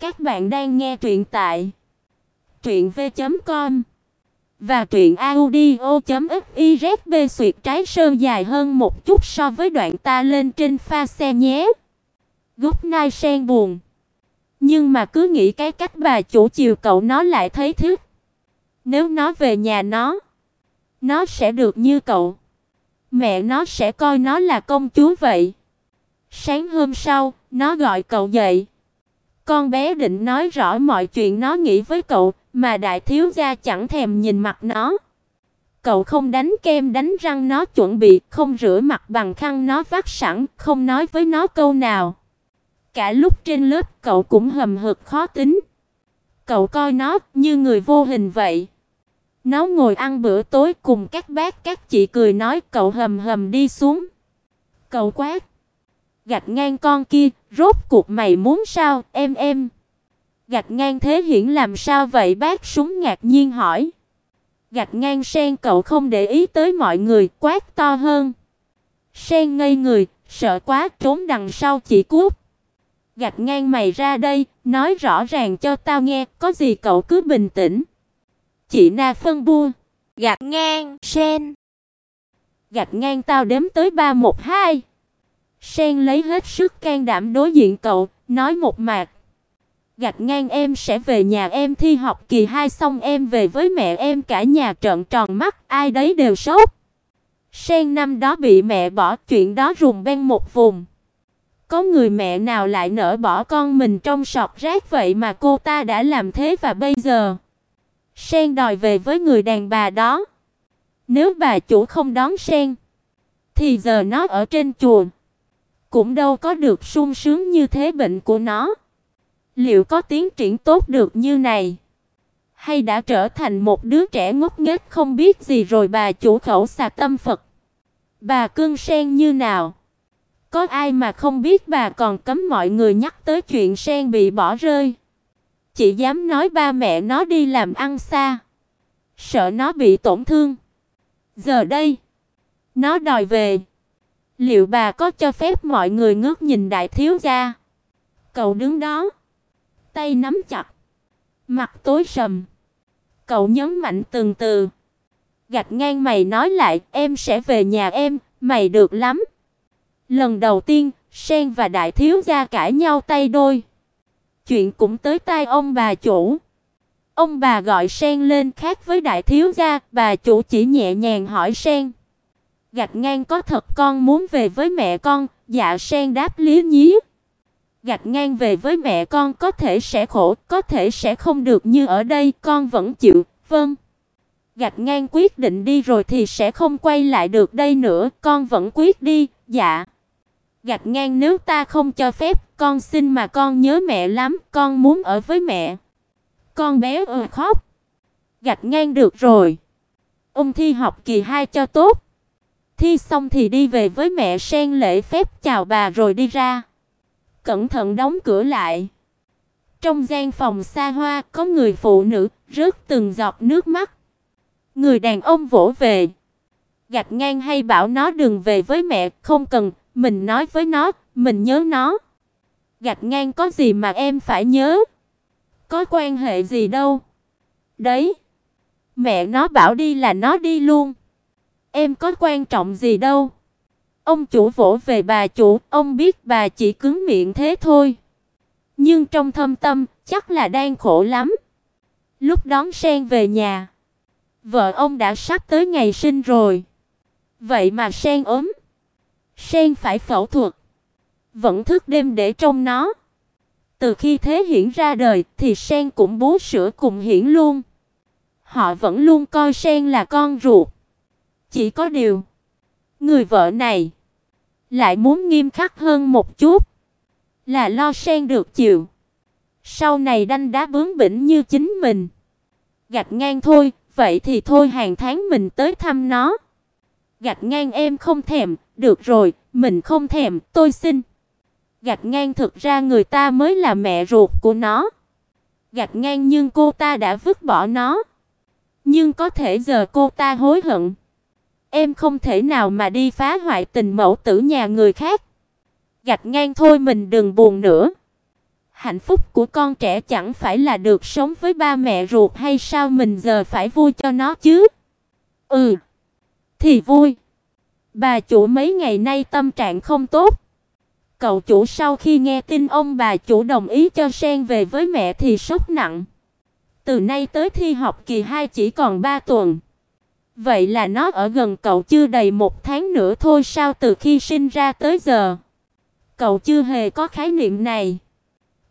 Các bạn đang nghe truyện tại truyện v.com và truyện audio.fiz xuyệt trái sơn dài hơn một chút so với đoạn ta lên trên pha xe nhé. Gúc Nai sen buồn. Nhưng mà cứ nghĩ cái cách bà chủ chiều cậu nó lại thấy thích. Nếu nó về nhà nó, nó sẽ được như cậu. Mẹ nó sẽ coi nó là công chúa vậy. Sáng hôm sau, nó gọi cậu dậy. Con bé định nói rõ mọi chuyện nó nghĩ với cậu, mà đại thiếu gia chẳng thèm nhìn mặt nó. Cậu không đánh kem đánh răng nó chuẩn bị, không rửa mặt bằng khăn nó vắt sẵn, không nói với nó câu nào. Cả lúc trên lớp cậu cũng hầm hực khó tính. Cậu coi nó như người vô hình vậy. Nó ngồi ăn bữa tối cùng các bác các chị cười nói cậu hầm hầm đi xuống. Cậu quát. Gạch ngang con kia, rốt cuộc mày muốn sao, em em. Gạch ngang thế hiển làm sao vậy bác súng ngạc nhiên hỏi. Gạch ngang sen cậu không để ý tới mọi người, quát to hơn. Sen ngây người, sợ quá trốn đằng sau chị cút. Gạch ngang mày ra đây, nói rõ ràng cho tao nghe, có gì cậu cứ bình tĩnh. Chị Na phân bua. Gạch ngang, sen. Gạch ngang tao đếm tới 3 1 2. Sen lấy hết sức can đảm đối diện cậu, nói một mạc. Gạch ngang em sẽ về nhà em thi học kỳ 2 xong em về với mẹ em cả nhà trợn tròn mắt, ai đấy đều sốt. Sen năm đó bị mẹ bỏ, chuyện đó rùng beng một vùng. Có người mẹ nào lại nỡ bỏ con mình trong sọt rác vậy mà cô ta đã làm thế và bây giờ Sen đòi về với người đàn bà đó. Nếu bà chủ không đón Sen thì giờ nó ở trên chuồng cũng đâu có được sung sướng như thế bệnh của nó. Liệu có tiến triển tốt được như này? Hay đã trở thành một đứa trẻ ngốc nghếch không biết gì rồi bà chủ khẩu xà tâm Phật? Bà cương sen như nào? Có ai mà không biết bà còn cấm mọi người nhắc tới chuyện sen bị bỏ rơi? Chỉ dám nói ba mẹ nó đi làm ăn xa, sợ nó bị tổn thương. Giờ đây, nó đòi về. Liệu bà có cho phép mọi người ngước nhìn đại thiếu gia? Cậu đứng đó, tay nắm chặt, mặt tối sầm. Cậu nhấn mạnh từng từ. Gạch ngang mày nói lại, em sẽ về nhà em, mày được lắm. Lần đầu tiên, Sen và đại thiếu gia cãi nhau tay đôi. Chuyện cũng tới tai ông bà chủ. Ông bà gọi Sen lên khác với đại thiếu gia, bà chủ chỉ nhẹ nhàng hỏi Sen. Gạch ngang có thật con muốn về với mẹ con, dạ sen đáp lý nhí. Gạch ngang về với mẹ con có thể sẽ khổ, có thể sẽ không được như ở đây, con vẫn chịu, vâng. Gạch ngang quyết định đi rồi thì sẽ không quay lại được đây nữa, con vẫn quyết đi, dạ. Gạch ngang nếu ta không cho phép, con xin mà con nhớ mẹ lắm, con muốn ở với mẹ. Con bé ơi khóc. Gạch ngang được rồi. Ông thi học kỳ 2 cho tốt. Thi xong thì đi về với mẹ sen lễ phép chào bà rồi đi ra. Cẩn thận đóng cửa lại. Trong gian phòng xa hoa có người phụ nữ rớt từng giọt nước mắt. Người đàn ông vỗ về. Gạch ngang hay bảo nó đừng về với mẹ, không cần, mình nói với nó, mình nhớ nó. Gạch ngang có gì mà em phải nhớ? Có quan hệ gì đâu. Đấy. Mẹ nó bảo đi là nó đi luôn. Em có quan trọng gì đâu. Ông chủ vỗ về bà chủ, ông biết bà chỉ cứng miệng thế thôi. Nhưng trong thâm tâm, chắc là đang khổ lắm. Lúc đón Sen về nhà, vợ ông đã sắp tới ngày sinh rồi. Vậy mà Sen ốm. Sen phải phẫu thuật. Vẫn thức đêm để trông nó. Từ khi Thế Hiển ra đời thì Sen cũng bú sữa cùng Hiển luôn. Họ vẫn luôn coi Sen là con ruột. Chỉ có điều, người vợ này lại muốn nghiêm khắc hơn một chút, là lo Sen được chịu. Sau này đanh đá bướng bỉnh như chính mình. Gạch ngang thôi, vậy thì thôi hàng tháng mình tới thăm nó. Gạch ngang em không thèm, được rồi, mình không thèm, tôi xin. Gạch ngang thực ra người ta mới là mẹ ruột của nó. Gạch ngang nhưng cô ta đã vứt bỏ nó. Nhưng có thể giờ cô ta hối hận. Em không thể nào mà đi phá hoại tình mẫu tử nhà người khác. Gạch ngang thôi mình đừng buồn nữa. Hạnh phúc của con trẻ chẳng phải là được sống với ba mẹ ruột hay sao mình giờ phải vui cho nó chứ? Ừ, thì vui. Bà chủ mấy ngày nay tâm trạng không tốt. Cậu chủ sau khi nghe tin ông bà chủ đồng ý cho Sen về với mẹ thì sốc nặng. Từ nay tới thi học kỳ 2 chỉ còn 3 tuần. Vậy là nó ở gần cậu chưa đầy một tháng nữa thôi sao từ khi sinh ra tới giờ. Cậu chưa hề có khái niệm này.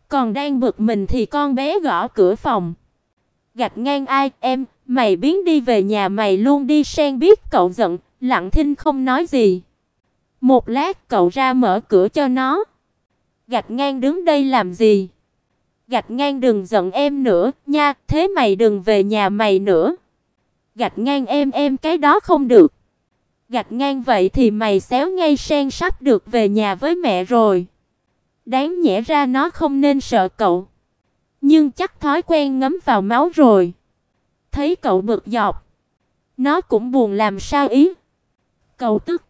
Còn đang bực mình thì con bé gõ cửa phòng. Gạch ngang ai, em, mày biến đi về nhà mày luôn đi Sen biết cậu giận, lặng thinh không nói gì. Một lát cậu ra mở cửa cho nó. Gạch ngang đứng đây làm gì? Gạch ngang đừng giận em nữa, nha, thế mày đừng về nhà mày nữa. Gạch ngang em em cái đó không được. Gạch ngang vậy thì mày xéo ngay sen sắp được về nhà với mẹ rồi. Đáng nhẽ ra nó không nên sợ cậu. Nhưng chắc thói quen ngấm vào máu rồi. Thấy cậu bực dọc, nó cũng buồn làm sao ý. Cậu tức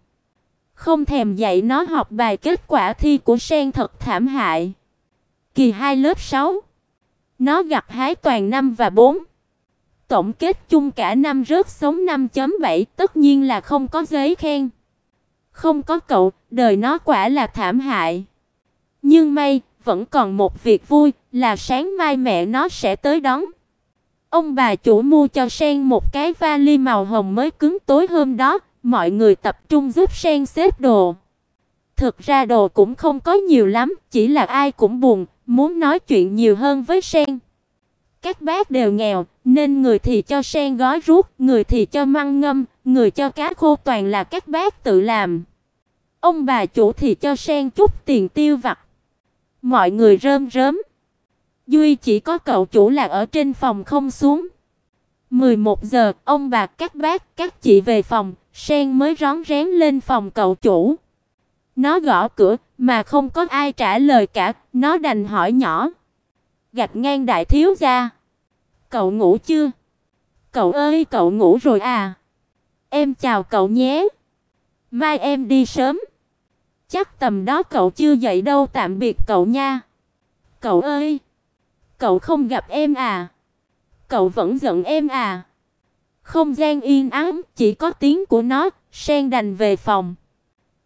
không thèm dạy nó học bài kết quả thi của Sen thật thảm hại. Kỳ 2 lớp 6, nó gặt hái toàn 5 và 4. Tổng kết chung cả năm rớt sống 5.7, tất nhiên là không có giấy khen. Không có cậu, đời nó quả là thảm hại. Nhưng may, vẫn còn một việc vui, là sáng mai mẹ nó sẽ tới đón. Ông bà chủ mua cho Sen một cái vali màu hồng mới cứng tối hôm đó, mọi người tập trung giúp Sen xếp đồ. Thực ra đồ cũng không có nhiều lắm, chỉ là ai cũng buồn, muốn nói chuyện nhiều hơn với Sen. Các bác đều nghèo, nên người thì cho sen gói rút, người thì cho măng ngâm, người cho cá khô toàn là các bác tự làm. Ông bà chủ thì cho sen chút tiền tiêu vặt. Mọi người rơm rớm. Duy chỉ có cậu chủ là ở trên phòng không xuống. 11 giờ, ông bà các bác, các chị về phòng, sen mới rón rén lên phòng cậu chủ. Nó gõ cửa mà không có ai trả lời cả, nó đành hỏi nhỏ. Gạch ngang đại thiếu gia. Cậu ngủ chưa? Cậu ơi, cậu ngủ rồi à? Em chào cậu nhé. Mai em đi sớm. Chắc tầm đó cậu chưa dậy đâu, tạm biệt cậu nha. Cậu ơi, cậu không gặp em à? Cậu vẫn giận em à? Không gian yên ắng, chỉ có tiếng của nó, sen đành về phòng.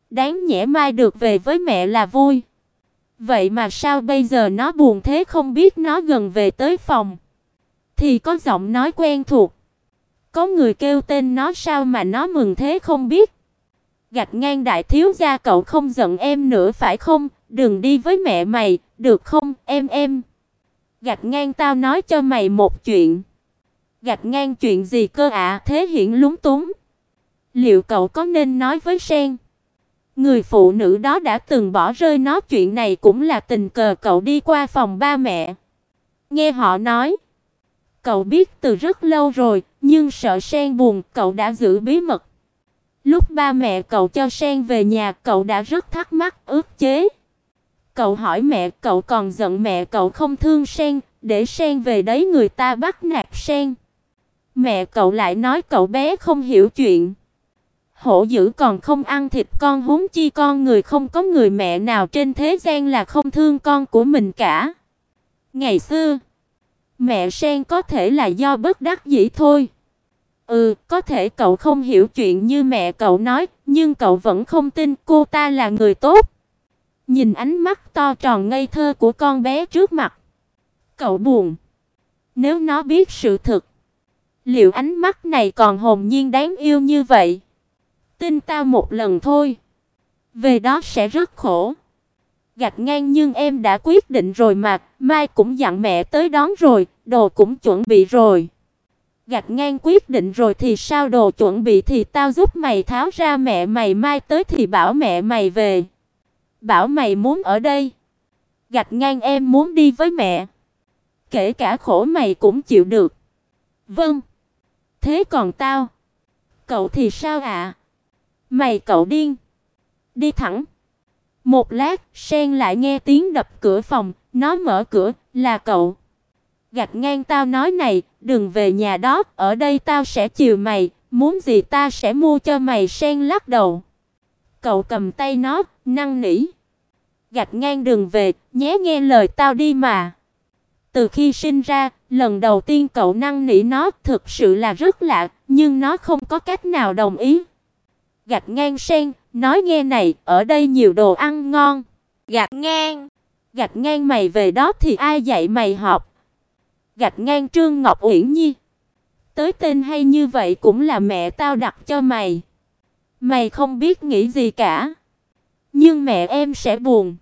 Đáng nhẽ mai được về với mẹ là vui. Vậy mà sao bây giờ nó buồn thế không biết nó gần về tới phòng thì có giọng nói quen thuộc. Có người kêu tên nó sao mà nó mừng thế không biết. Gạch ngang đại thiếu gia cậu không giận em nữa phải không? Đừng đi với mẹ mày, được không, em em. Gạch ngang tao nói cho mày một chuyện. Gạch ngang chuyện gì cơ ạ? Thế hiện lúng túng. Liệu cậu có nên nói với Sen? Người phụ nữ đó đã từng bỏ rơi nó chuyện này cũng là tình cờ cậu đi qua phòng ba mẹ. Nghe họ nói, Cậu biết từ rất lâu rồi, nhưng sợ Sen buồn, cậu đã giữ bí mật. Lúc ba mẹ cậu cho Sen về nhà, cậu đã rất thắc mắc, ức chế. Cậu hỏi mẹ, cậu còn giận mẹ cậu không thương Sen, để Sen về đấy người ta bắt nạt Sen. Mẹ cậu lại nói cậu bé không hiểu chuyện. Hổ dữ còn không ăn thịt con huống chi con người không có người mẹ nào trên thế gian là không thương con của mình cả. Ngày xưa, Mẹ Sen có thể là do bất đắc dĩ thôi. Ừ, có thể cậu không hiểu chuyện như mẹ cậu nói, nhưng cậu vẫn không tin cô ta là người tốt. Nhìn ánh mắt to tròn ngây thơ của con bé trước mặt, cậu buồn. Nếu nó biết sự thật, liệu ánh mắt này còn hồn nhiên đáng yêu như vậy? Tin tao một lần thôi, về đó sẽ rất khổ gạch ngang nhưng em đã quyết định rồi mà, mai cũng dặn mẹ tới đón rồi, đồ cũng chuẩn bị rồi. Gạch ngang quyết định rồi thì sao đồ chuẩn bị thì tao giúp mày tháo ra mẹ mày mai tới thì bảo mẹ mày về. Bảo mày muốn ở đây. Gạch ngang em muốn đi với mẹ. Kể cả khổ mày cũng chịu được. Vâng. Thế còn tao? Cậu thì sao ạ? Mày cậu điên. Đi thẳng. Một lát, Sen lại nghe tiếng đập cửa phòng, nó mở cửa, là cậu. Gạch ngang tao nói này, đừng về nhà đó, ở đây tao sẽ chiều mày, muốn gì ta sẽ mua cho mày Sen lắc đầu. Cậu cầm tay nó, năn nỉ. Gạch ngang đừng về, nhé nghe lời tao đi mà. Từ khi sinh ra, lần đầu tiên cậu năn nỉ nó thực sự là rất lạ, nhưng nó không có cách nào đồng ý. Gạch ngang sen, nói nghe này, ở đây nhiều đồ ăn ngon. Gạch ngang. Gạch ngang mày về đó thì ai dạy mày học? Gạch ngang Trương Ngọc Uyển Nhi. Tới tên hay như vậy cũng là mẹ tao đặt cho mày. Mày không biết nghĩ gì cả. Nhưng mẹ em sẽ buồn.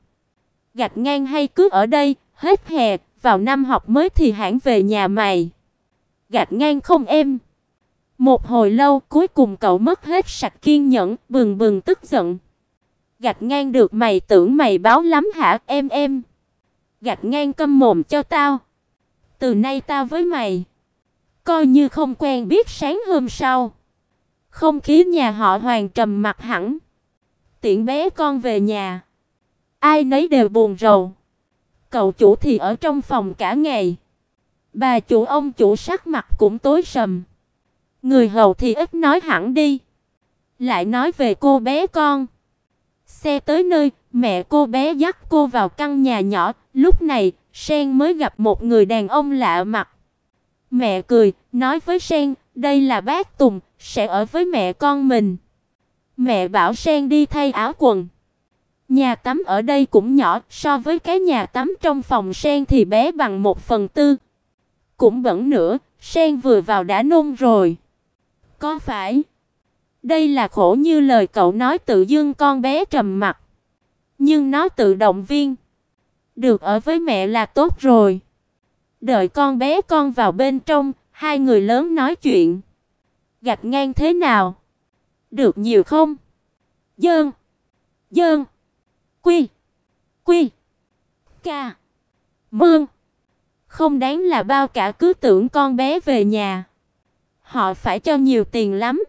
Gạch ngang hay cứ ở đây, hết hè, vào năm học mới thì hãng về nhà mày. Gạch ngang không em. Một hồi lâu cuối cùng cậu mất hết sạch kiên nhẫn, bừng bừng tức giận. Gạch ngang được mày tưởng mày báo lắm hả em em. Gạch ngang câm mồm cho tao. Từ nay tao với mày. Coi như không quen biết sáng hôm sau. Không khí nhà họ Hoàng trầm mặc hẳn. tiện bé con về nhà. Ai nấy đều buồn rầu. Cậu chủ thì ở trong phòng cả ngày. Bà chủ ông chủ sắc mặt cũng tối sầm. Người hầu thì ít nói hẳn đi. Lại nói về cô bé con. Xe tới nơi, mẹ cô bé dắt cô vào căn nhà nhỏ, lúc này Sen mới gặp một người đàn ông lạ mặt. Mẹ cười, nói với Sen, đây là bác Tùng, sẽ ở với mẹ con mình. Mẹ bảo Sen đi thay áo quần. Nhà tắm ở đây cũng nhỏ, so với cái nhà tắm trong phòng Sen thì bé bằng một phần tư. Cũng bẩn nữa, Sen vừa vào đã nôn rồi. Có phải? Đây là khổ như lời cậu nói tự dưng con bé trầm mặt. Nhưng nó tự động viên. Được ở với mẹ là tốt rồi. Đợi con bé con vào bên trong, hai người lớn nói chuyện. Gạch ngang thế nào? Được nhiều không? Dơn. Dơn. Quy. Quy. Ca. Mương. Không đáng là bao cả cứ tưởng con bé về nhà. Họ phải cho nhiều tiền lắm.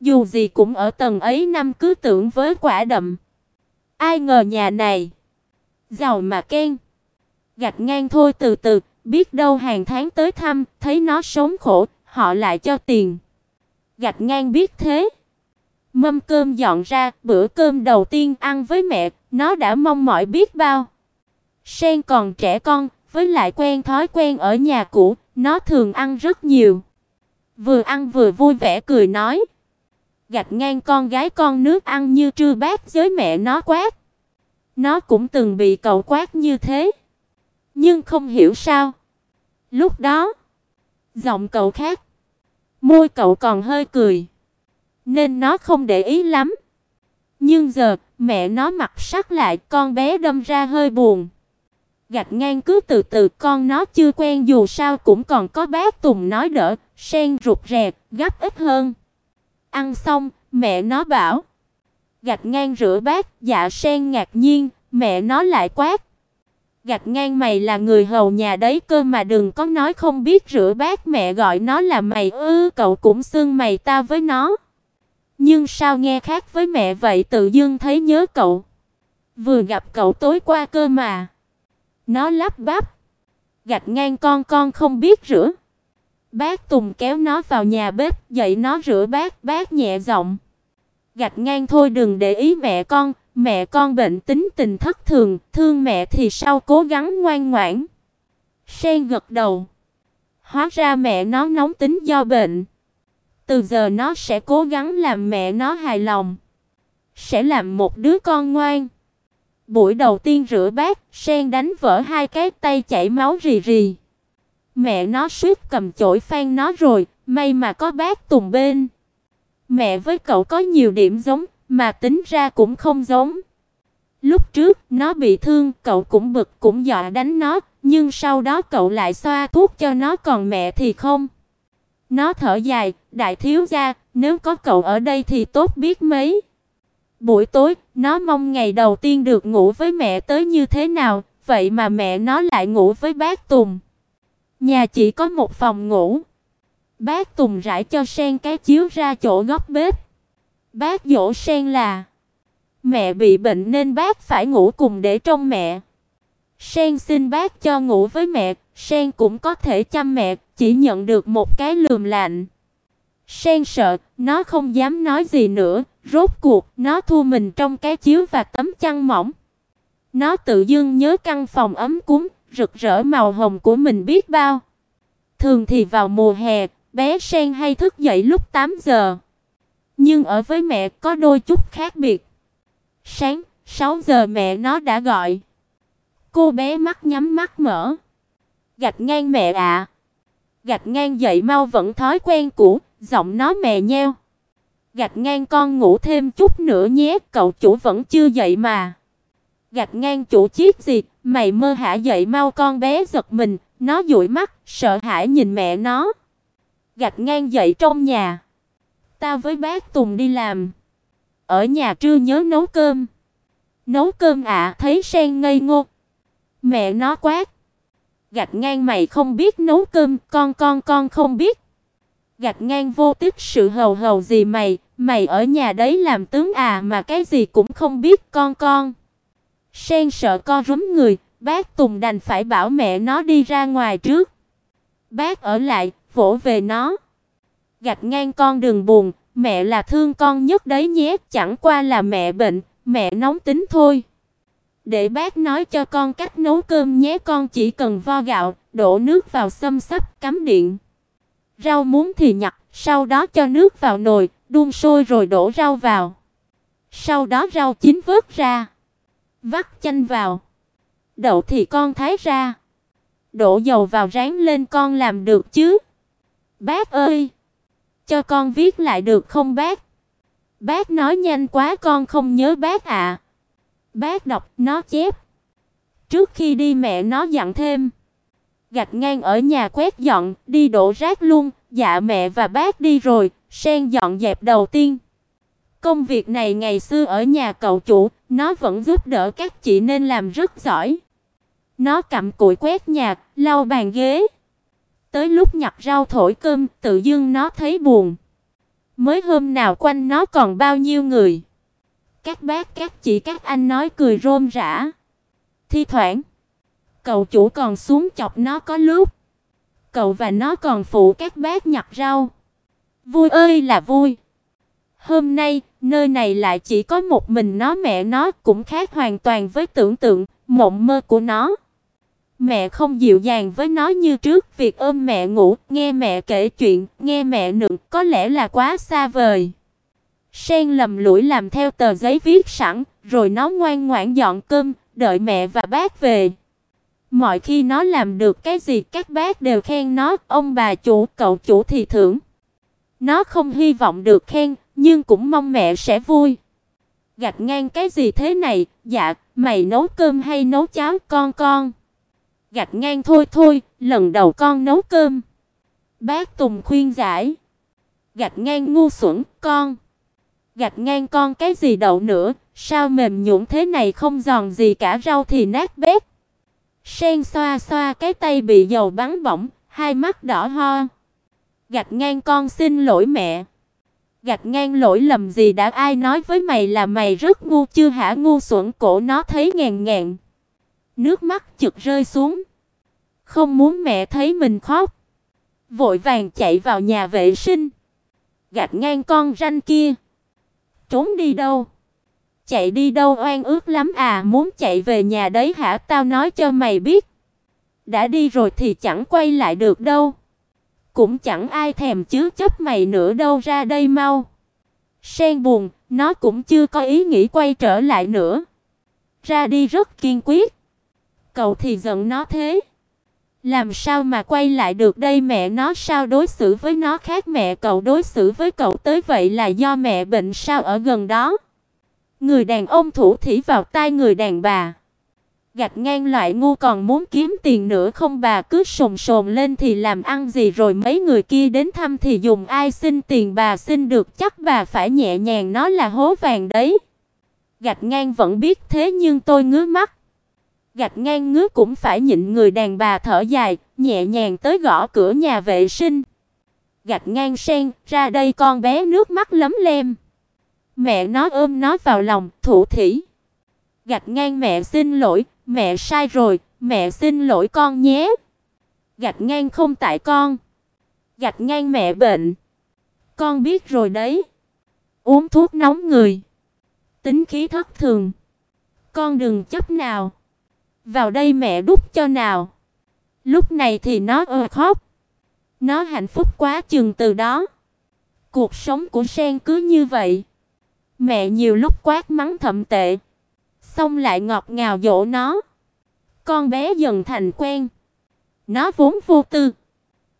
Dù gì cũng ở tầng ấy năm cứ tưởng với quả đậm. Ai ngờ nhà này giàu mà ken. Gạch ngang thôi từ từ, biết đâu hàng tháng tới thăm, thấy nó sống khổ, họ lại cho tiền. Gạch ngang biết thế. Mâm cơm dọn ra, bữa cơm đầu tiên ăn với mẹ, nó đã mong mỏi biết bao. Sen còn trẻ con, với lại quen thói quen ở nhà cũ, nó thường ăn rất nhiều. Vừa ăn vừa vui vẻ cười nói. Gạch ngang con gái con nước ăn như trưa bát giới mẹ nó quát. Nó cũng từng bị cậu quát như thế. Nhưng không hiểu sao. Lúc đó, giọng cậu khác. Môi cậu còn hơi cười. Nên nó không để ý lắm. Nhưng giờ, mẹ nó mặt sắc lại, con bé đâm ra hơi buồn. Gạch ngang cứ từ từ con nó chưa quen dù sao cũng còn có bác Tùng nói đỡ, sen rụt rè, gấp ít hơn. Ăn xong, mẹ nó bảo. Gạch ngang rửa bát, dạ sen ngạc nhiên, mẹ nó lại quát. Gạch ngang mày là người hầu nhà đấy cơ mà đừng có nói không biết rửa bát mẹ gọi nó là mày ư cậu cũng xưng mày ta với nó. Nhưng sao nghe khác với mẹ vậy tự dưng thấy nhớ cậu. Vừa gặp cậu tối qua cơ mà. Nó lắp bắp. Gạch ngang con con không biết rửa. Bác Tùng kéo nó vào nhà bếp, dạy nó rửa bát, bác nhẹ giọng. Gạch ngang thôi đừng để ý mẹ con, mẹ con bệnh tính tình thất thường, thương mẹ thì sau cố gắng ngoan ngoãn. Sen gật đầu. Hóa ra mẹ nó nóng tính do bệnh. Từ giờ nó sẽ cố gắng làm mẹ nó hài lòng. Sẽ làm một đứa con ngoan. Buổi đầu tiên rửa bát, Sen đánh vỡ hai cái tay chảy máu rì rì. Mẹ nó suýt cầm chổi phan nó rồi, may mà có bác Tùng bên. Mẹ với cậu có nhiều điểm giống, mà tính ra cũng không giống. Lúc trước nó bị thương, cậu cũng bực cũng dọa đánh nó, nhưng sau đó cậu lại xoa thuốc cho nó còn mẹ thì không. Nó thở dài, đại thiếu gia, nếu có cậu ở đây thì tốt biết mấy. Buổi tối, nó mong ngày đầu tiên được ngủ với mẹ tới như thế nào, vậy mà mẹ nó lại ngủ với bác Tùng. Nhà chỉ có một phòng ngủ. Bác Tùng rải cho sen cái chiếu ra chỗ góc bếp. Bác dỗ sen là mẹ bị bệnh nên bác phải ngủ cùng để trông mẹ. Sen xin bác cho ngủ với mẹ, Sen cũng có thể chăm mẹ, chỉ nhận được một cái lườm lạnh. Sen sợ, nó không dám nói gì nữa, rốt cuộc nó thu mình trong cái chiếu và tấm chăn mỏng. Nó tự dưng nhớ căn phòng ấm cúng, rực rỡ màu hồng của mình biết bao. Thường thì vào mùa hè, bé Sen hay thức dậy lúc 8 giờ. Nhưng ở với mẹ có đôi chút khác biệt. Sáng 6 giờ mẹ nó đã gọi. Cô bé mắt nhắm mắt mở. Gạch ngang mẹ ạ. Gạch ngang dậy mau vẫn thói quen cũ, giọng nó mè nheo. Gạch ngang con ngủ thêm chút nữa nhé, cậu chủ vẫn chưa dậy mà. Gạch ngang chủ chiếc gì, mày mơ hả dậy mau con bé giật mình, nó dụi mắt, sợ hãi nhìn mẹ nó. Gạch ngang dậy trong nhà. Tao với bác Tùng đi làm. Ở nhà trưa nhớ nấu cơm. Nấu cơm ạ, thấy Sen ngây ngô. Mẹ nó quát. Gạch ngang mày không biết nấu cơm, con con con không biết. Gạch ngang vô tích sự hầu hầu gì mày, mày ở nhà đấy làm tướng à mà cái gì cũng không biết con con. Sen sợ co rúm người, bác Tùng đành phải bảo mẹ nó đi ra ngoài trước. Bác ở lại, vỗ về nó. Gạch ngang con đừng buồn, mẹ là thương con nhất đấy nhé, chẳng qua là mẹ bệnh, mẹ nóng tính thôi. Để bác nói cho con cách nấu cơm nhé, con chỉ cần vo gạo, đổ nước vào xâm sắp cắm điện. Rau muốn thì nhặt, sau đó cho nước vào nồi, đun sôi rồi đổ rau vào. Sau đó rau chín vớt ra, vắt chanh vào. Đậu thì con thái ra. Đổ dầu vào rán lên con làm được chứ? Bác ơi, cho con viết lại được không bác? Bác nói nhanh quá con không nhớ bác ạ. Bác đọc nó chép. Trước khi đi mẹ nó dặn thêm. Gạch ngang ở nhà quét dọn, đi đổ rác luôn, dạ mẹ và bác đi rồi, sen dọn dẹp đầu tiên. Công việc này ngày xưa ở nhà cậu chủ, nó vẫn giúp đỡ các chị nên làm rất giỏi. Nó cầm cụi quét nhà, lau bàn ghế. Tới lúc nhặt rau thổi cơm, tự dưng nó thấy buồn. Mới hôm nào quanh nó còn bao nhiêu người. Các bác các chị các anh nói cười rôm rã. Thi thoảng, cậu chủ còn xuống chọc nó có lúc. Cậu và nó còn phụ các bác nhặt rau. Vui ơi là vui. Hôm nay, nơi này lại chỉ có một mình nó mẹ nó cũng khác hoàn toàn với tưởng tượng, mộng mơ của nó. Mẹ không dịu dàng với nó như trước, việc ôm mẹ ngủ, nghe mẹ kể chuyện, nghe mẹ nựng, có lẽ là quá xa vời. Sen lầm lũi làm theo tờ giấy viết sẵn, rồi nó ngoan ngoãn dọn cơm, đợi mẹ và bác về. Mọi khi nó làm được cái gì các bác đều khen nó, ông bà chủ, cậu chủ thì thưởng. Nó không hy vọng được khen, nhưng cũng mong mẹ sẽ vui. Gạch ngang cái gì thế này? Dạ, mày nấu cơm hay nấu cháo con con? Gạch ngang thôi thôi, lần đầu con nấu cơm. Bác Tùng khuyên giải. Gạch ngang ngu xuẩn, con. Gạch ngang con cái gì đậu nữa, sao mềm nhũn thế này không giòn gì cả rau thì nát bét. Sen xoa xoa cái tay bị dầu bắn bỏng, hai mắt đỏ ho. Gạch ngang con xin lỗi mẹ. Gạch ngang lỗi lầm gì đã ai nói với mày là mày rất ngu chưa hả ngu xuẩn cổ nó thấy ngàn ngàn. Nước mắt chực rơi xuống. Không muốn mẹ thấy mình khóc. Vội vàng chạy vào nhà vệ sinh. Gạch ngang con ranh kia. Trốn đi đâu? Chạy đi đâu oan ước lắm à, muốn chạy về nhà đấy hả? Tao nói cho mày biết. Đã đi rồi thì chẳng quay lại được đâu. Cũng chẳng ai thèm chứ chấp mày nữa đâu ra đây mau. Sen buồn, nó cũng chưa có ý nghĩ quay trở lại nữa. Ra đi rất kiên quyết. Cậu thì giận nó thế. Làm sao mà quay lại được đây mẹ nó sao đối xử với nó khác mẹ cậu đối xử với cậu tới vậy là do mẹ bệnh sao ở gần đó. Người đàn ông thủ thỉ vào tai người đàn bà. Gạch ngang loại ngu còn muốn kiếm tiền nữa không bà cứ sồn sồn lên thì làm ăn gì rồi mấy người kia đến thăm thì dùng ai xin tiền bà xin được chắc bà phải nhẹ nhàng nó là hố vàng đấy. Gạch ngang vẫn biết thế nhưng tôi ngứa mắt. Gạch ngang ngứa cũng phải nhịn người đàn bà thở dài, nhẹ nhàng tới gõ cửa nhà vệ sinh. Gạch ngang sen, ra đây con bé nước mắt lấm lem. Mẹ nó ôm nó vào lòng, thủ thỉ. Gạch ngang mẹ xin lỗi, mẹ sai rồi, mẹ xin lỗi con nhé. Gạch ngang không tại con. Gạch ngang mẹ bệnh. Con biết rồi đấy. Uống thuốc nóng người. Tính khí thất thường. Con đừng chấp nào. Vào đây mẹ đút cho nào. Lúc này thì nó ơ khóc. Nó hạnh phúc quá chừng từ đó. Cuộc sống của Sen cứ như vậy. Mẹ nhiều lúc quát mắng thậm tệ, xong lại ngọt ngào dỗ nó. Con bé dần thành quen. Nó vốn vô tư,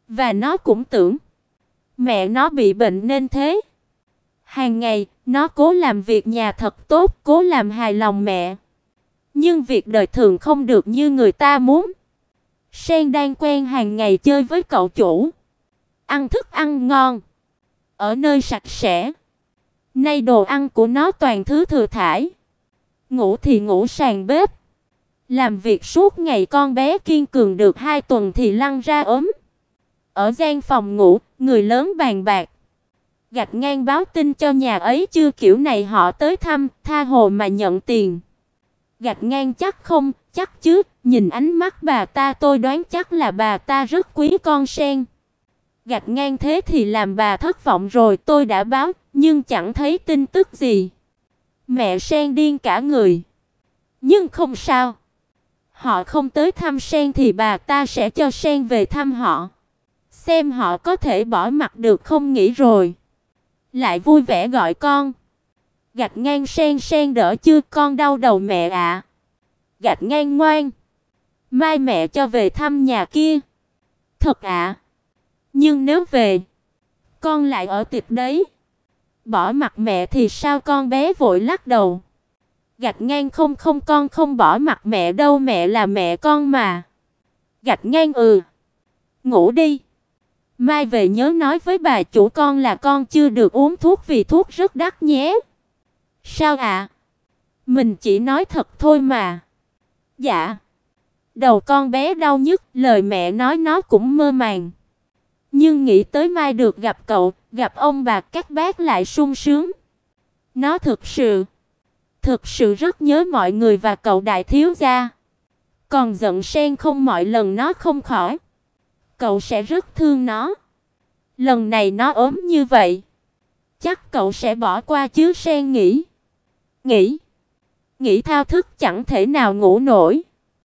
và nó cũng tưởng mẹ nó bị bệnh nên thế. Hàng ngày, nó cố làm việc nhà thật tốt, cố làm hài lòng mẹ. Nhưng việc đời thường không được như người ta muốn. Sen đang quen hàng ngày chơi với cậu chủ, ăn thức ăn ngon, ở nơi sạch sẽ. Nay đồ ăn của nó toàn thứ thừa thải. Ngủ thì ngủ sàn bếp. Làm việc suốt ngày con bé kiên cường được hai tuần thì lăn ra ốm. Ở gian phòng ngủ, người lớn bàn bạc. Gạch ngang báo tin cho nhà ấy chưa kiểu này họ tới thăm, tha hồ mà nhận tiền. Gạch ngang chắc không, chắc chứ, nhìn ánh mắt bà ta tôi đoán chắc là bà ta rất quý con sen. Gạch ngang thế thì làm bà thất vọng rồi, tôi đã báo, nhưng chẳng thấy tin tức gì. Mẹ Sen điên cả người. Nhưng không sao. Họ không tới thăm Sen thì bà ta sẽ cho Sen về thăm họ. Xem họ có thể bỏ mặt được không nghĩ rồi. Lại vui vẻ gọi con. Gạch ngang Sen Sen đỡ chưa con đau đầu mẹ ạ. Gạch ngang ngoan. Mai mẹ cho về thăm nhà kia. Thật ạ. Nhưng nếu về, con lại ở tiệc đấy. Bỏ mặt mẹ thì sao con bé vội lắc đầu. Gạch ngang không không con không bỏ mặt mẹ đâu mẹ là mẹ con mà. Gạch ngang ừ. Ngủ đi. Mai về nhớ nói với bà chủ con là con chưa được uống thuốc vì thuốc rất đắt nhé. Sao ạ? Mình chỉ nói thật thôi mà. Dạ. Đầu con bé đau nhức, lời mẹ nói nó cũng mơ màng. Nhưng nghĩ tới mai được gặp cậu, gặp ông bà các bác lại sung sướng. Nó thực sự, thực sự rất nhớ mọi người và cậu đại thiếu gia. Còn giận sen không mọi lần nó không khỏi. Cậu sẽ rất thương nó. Lần này nó ốm như vậy, chắc cậu sẽ bỏ qua chứ sen nghĩ. Nghĩ, nghĩ thao thức chẳng thể nào ngủ nổi.